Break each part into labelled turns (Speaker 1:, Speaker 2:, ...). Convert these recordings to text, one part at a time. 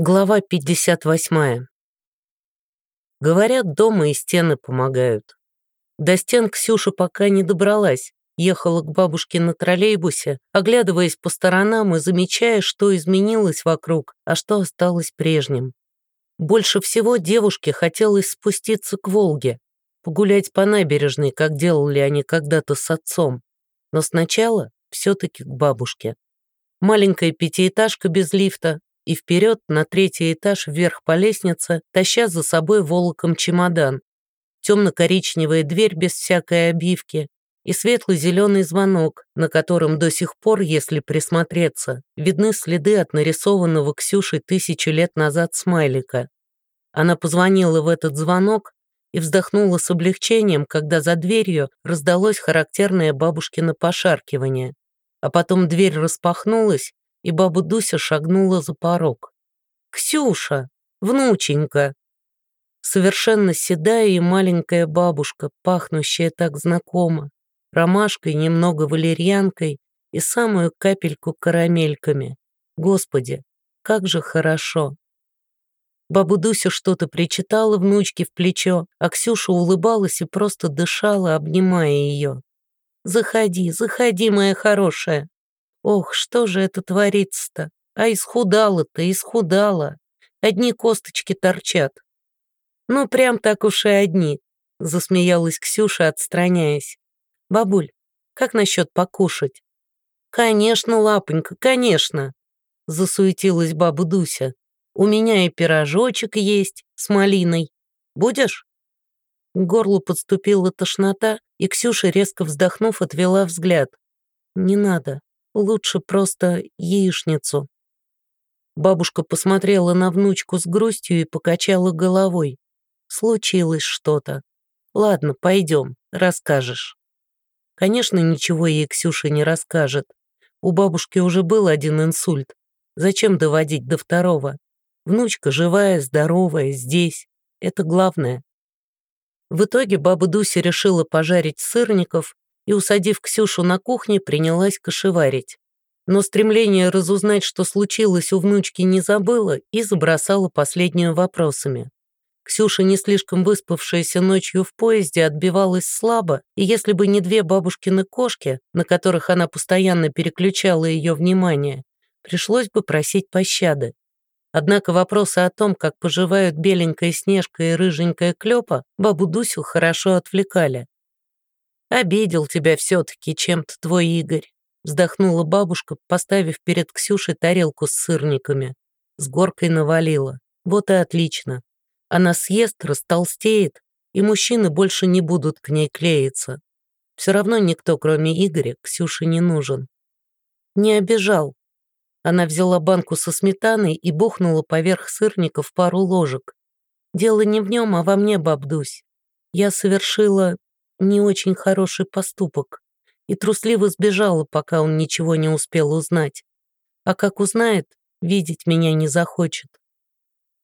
Speaker 1: Глава 58. Говорят, дома и стены помогают. До стен Ксюша пока не добралась, ехала к бабушке на троллейбусе, оглядываясь по сторонам и замечая, что изменилось вокруг, а что осталось прежним. Больше всего девушке хотелось спуститься к Волге, погулять по набережной, как делали они когда-то с отцом. Но сначала все-таки к бабушке. Маленькая пятиэтажка без лифта, и вперед на третий этаж вверх по лестнице, таща за собой волоком чемодан. Темно-коричневая дверь без всякой обивки и светло-зеленый звонок, на котором до сих пор, если присмотреться, видны следы от нарисованного Ксюшей тысячу лет назад смайлика. Она позвонила в этот звонок и вздохнула с облегчением, когда за дверью раздалось характерное бабушкино пошаркивание. А потом дверь распахнулась, и баба Дуся шагнула за порог. «Ксюша! Внученька!» Совершенно седая и маленькая бабушка, пахнущая так знакомо, ромашкой, немного валерьянкой и самую капельку карамельками. Господи, как же хорошо! Баба Дуся что-то причитала внучке в плечо, а Ксюша улыбалась и просто дышала, обнимая ее. «Заходи, заходи, моя хорошая!» Ох, что же это творится-то? А исхудала-то, исхудала. Одни косточки торчат. Ну, прям так уж и одни, засмеялась Ксюша, отстраняясь. Бабуль, как насчет покушать? Конечно, лапонька, конечно, засуетилась баба Дуся. У меня и пирожочек есть с малиной. Будешь? К горлу подступила тошнота, и Ксюша, резко вздохнув, отвела взгляд. «Не надо. Лучше просто яичницу». Бабушка посмотрела на внучку с грустью и покачала головой. «Случилось что-то. Ладно, пойдем, расскажешь». Конечно, ничего ей Ксюша не расскажет. У бабушки уже был один инсульт. Зачем доводить до второго? Внучка живая, здоровая, здесь. Это главное. В итоге баба Дуся решила пожарить сырников и, усадив Ксюшу на кухне, принялась кошеварить. Но стремление разузнать, что случилось у внучки, не забыла и забросала последнюю вопросами. Ксюша, не слишком выспавшаяся ночью в поезде, отбивалась слабо, и если бы не две бабушкины кошки, на которых она постоянно переключала ее внимание, пришлось бы просить пощады. Однако вопросы о том, как поживают беленькая Снежка и рыженькая Клёпа, бабу Дусю хорошо отвлекали. «Обидел тебя все-таки чем-то твой Игорь», вздохнула бабушка, поставив перед Ксюшей тарелку с сырниками. С горкой навалила. Вот и отлично. Она съест, растолстеет, и мужчины больше не будут к ней клеиться. Все равно никто, кроме Игоря, Ксюше не нужен. Не обижал. Она взяла банку со сметаной и бухнула поверх сырников пару ложек. Дело не в нем, а во мне, бабдусь. Я совершила не очень хороший поступок и трусливо сбежала, пока он ничего не успел узнать. А как узнает, видеть меня не захочет.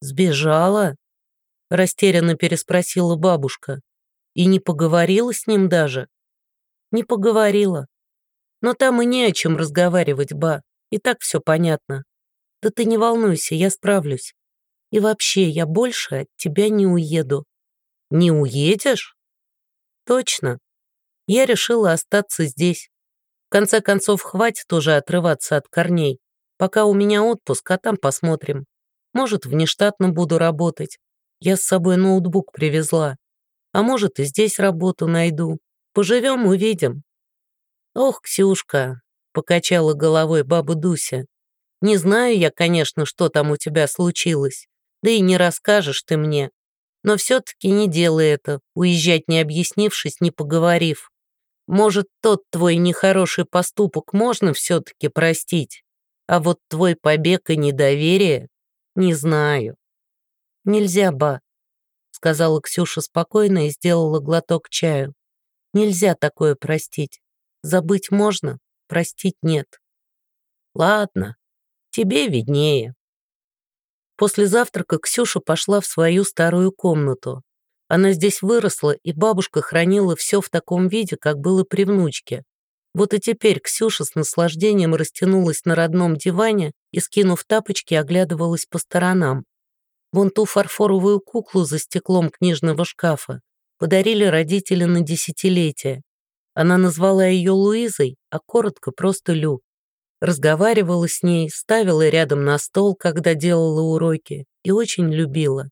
Speaker 1: «Сбежала?» — растерянно переспросила бабушка. «И не поговорила с ним даже?» «Не поговорила. Но там и не о чем разговаривать, ба, и так все понятно. Да ты не волнуйся, я справлюсь. И вообще, я больше от тебя не уеду». «Не уедешь?» Точно. Я решила остаться здесь. В конце концов, хватит уже отрываться от корней. Пока у меня отпуск, а там посмотрим. Может, внештатно буду работать. Я с собой ноутбук привезла. А может, и здесь работу найду. Поживем, увидим. Ох, Ксюшка, покачала головой баба Дуся. Не знаю я, конечно, что там у тебя случилось. Да и не расскажешь ты мне. Но все-таки не делай это, уезжать не объяснившись, не поговорив. Может, тот твой нехороший поступок можно все-таки простить, а вот твой побег и недоверие не знаю. Нельзя, ба, сказала Ксюша спокойно и сделала глоток чаю. Нельзя такое простить. Забыть можно, простить нет. Ладно, тебе виднее. После завтрака Ксюша пошла в свою старую комнату. Она здесь выросла, и бабушка хранила все в таком виде, как было при внучке. Вот и теперь Ксюша с наслаждением растянулась на родном диване и, скинув тапочки, оглядывалась по сторонам. Вон ту фарфоровую куклу за стеклом книжного шкафа подарили родители на десятилетие. Она назвала ее Луизой, а коротко просто Лю. Разговаривала с ней, ставила рядом на стол, когда делала уроки, и очень любила.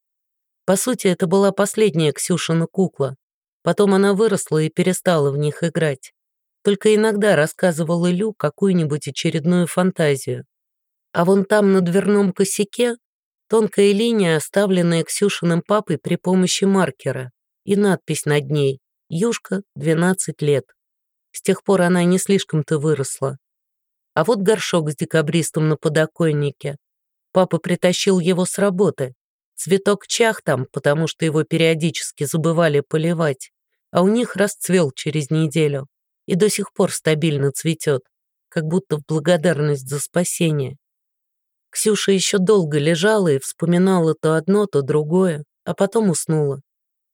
Speaker 1: По сути, это была последняя Ксюшина кукла. Потом она выросла и перестала в них играть. Только иногда рассказывала Лю какую-нибудь очередную фантазию. А вон там на дверном косяке тонкая линия, оставленная Ксюшиным папой при помощи маркера, и надпись над ней «Юшка, 12 лет». С тех пор она не слишком-то выросла. А вот горшок с декабристом на подоконнике. Папа притащил его с работы. Цветок чах там, потому что его периодически забывали поливать, а у них расцвел через неделю и до сих пор стабильно цветет, как будто в благодарность за спасение. Ксюша еще долго лежала и вспоминала то одно, то другое, а потом уснула.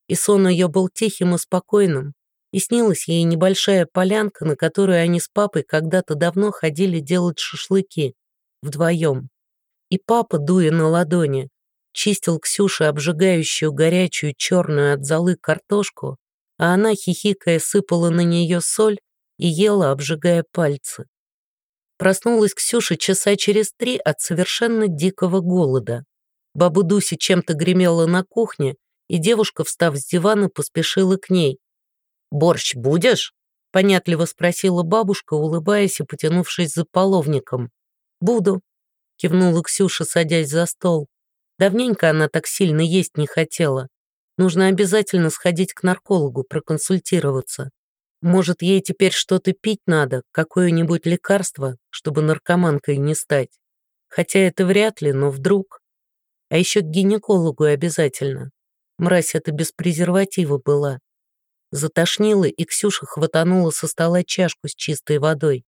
Speaker 1: И сон ее был тихим и спокойным, и снилась ей небольшая полянка, на которую они с папой когда-то давно ходили делать шашлыки, вдвоем. И папа, дуя на ладони, чистил Ксюше обжигающую горячую черную от золы картошку, а она, хихикая, сыпала на нее соль и ела, обжигая пальцы. Проснулась Ксюша часа через три от совершенно дикого голода. Бабу Дуси чем-то гремела на кухне, и девушка, встав с дивана, поспешила к ней. «Борщ будешь?» — понятливо спросила бабушка, улыбаясь и потянувшись за половником. «Буду», — кивнула Ксюша, садясь за стол. Давненько она так сильно есть не хотела. Нужно обязательно сходить к наркологу, проконсультироваться. Может, ей теперь что-то пить надо, какое-нибудь лекарство, чтобы наркоманкой не стать. Хотя это вряд ли, но вдруг. А еще к гинекологу обязательно. Мразь это без презерватива была. Затошнило, и Ксюша хватанула со стола чашку с чистой водой.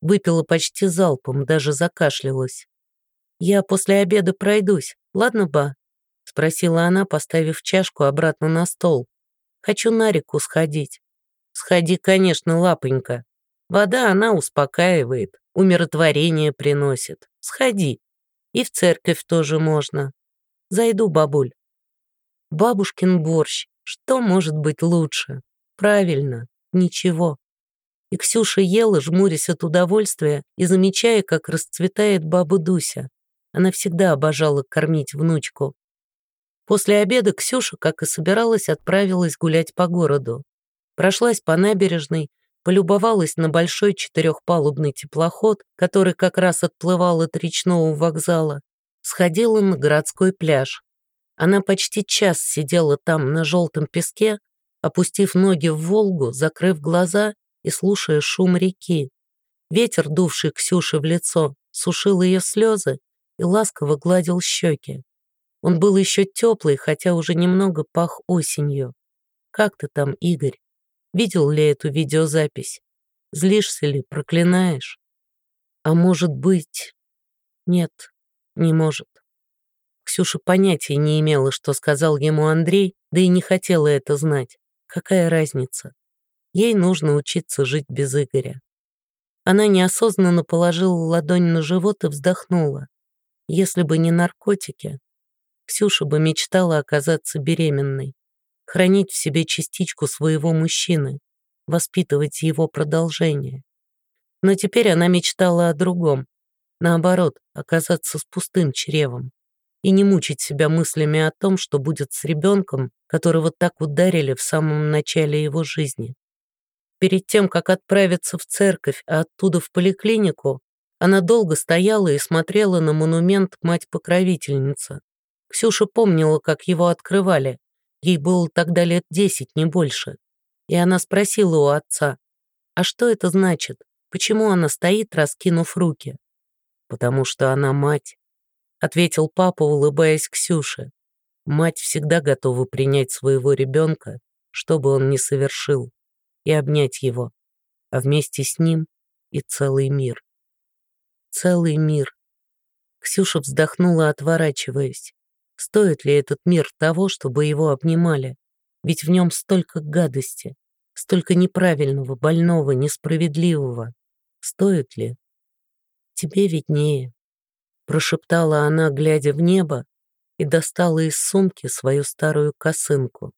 Speaker 1: Выпила почти залпом, даже закашлялась. «Я после обеда пройдусь, ладно, ба?» — спросила она, поставив чашку обратно на стол. «Хочу на реку сходить». «Сходи, конечно, лапонька. Вода она успокаивает, умиротворение приносит. Сходи. И в церковь тоже можно. Зайду, бабуль». Бабушкин борщ что может быть лучше? Правильно, ничего. И Ксюша ела, жмурясь от удовольствия и замечая, как расцветает баба Дуся. Она всегда обожала кормить внучку. После обеда Ксюша, как и собиралась, отправилась гулять по городу. Прошлась по набережной, полюбовалась на большой четырехпалубный теплоход, который как раз отплывал от речного вокзала, сходила на городской пляж. Она почти час сидела там на желтом песке, опустив ноги в Волгу, закрыв глаза и слушая шум реки. Ветер, дувший Ксюше в лицо, сушил ее слезы и ласково гладил щеки. Он был еще теплый, хотя уже немного пах осенью. «Как ты там, Игорь? Видел ли эту видеозапись? Злишься ли, проклинаешь? А может быть... Нет, не может. Ксюша понятия не имела, что сказал ему Андрей, да и не хотела это знать. Какая разница? Ей нужно учиться жить без Игоря. Она неосознанно положила ладонь на живот и вздохнула. Если бы не наркотики, Ксюша бы мечтала оказаться беременной, хранить в себе частичку своего мужчины, воспитывать его продолжение. Но теперь она мечтала о другом, наоборот, оказаться с пустым чревом и не мучить себя мыслями о том, что будет с ребенком, которого так ударили в самом начале его жизни. Перед тем, как отправиться в церковь, а оттуда в поликлинику, она долго стояла и смотрела на монумент «Мать-покровительница». Ксюша помнила, как его открывали. Ей было тогда лет десять, не больше. И она спросила у отца, «А что это значит? Почему она стоит, раскинув руки?» «Потому что она мать», — ответил папа, улыбаясь Ксюше. Мать всегда готова принять своего ребенка, что бы он ни совершил, и обнять его, а вместе с ним и целый мир. Целый мир. Ксюша вздохнула, отворачиваясь. Стоит ли этот мир того, чтобы его обнимали? Ведь в нем столько гадости, Столько неправильного, больного, несправедливого. Стоит ли? Тебе виднее, прошептала она, глядя в небо, и достала из сумки свою старую косынку.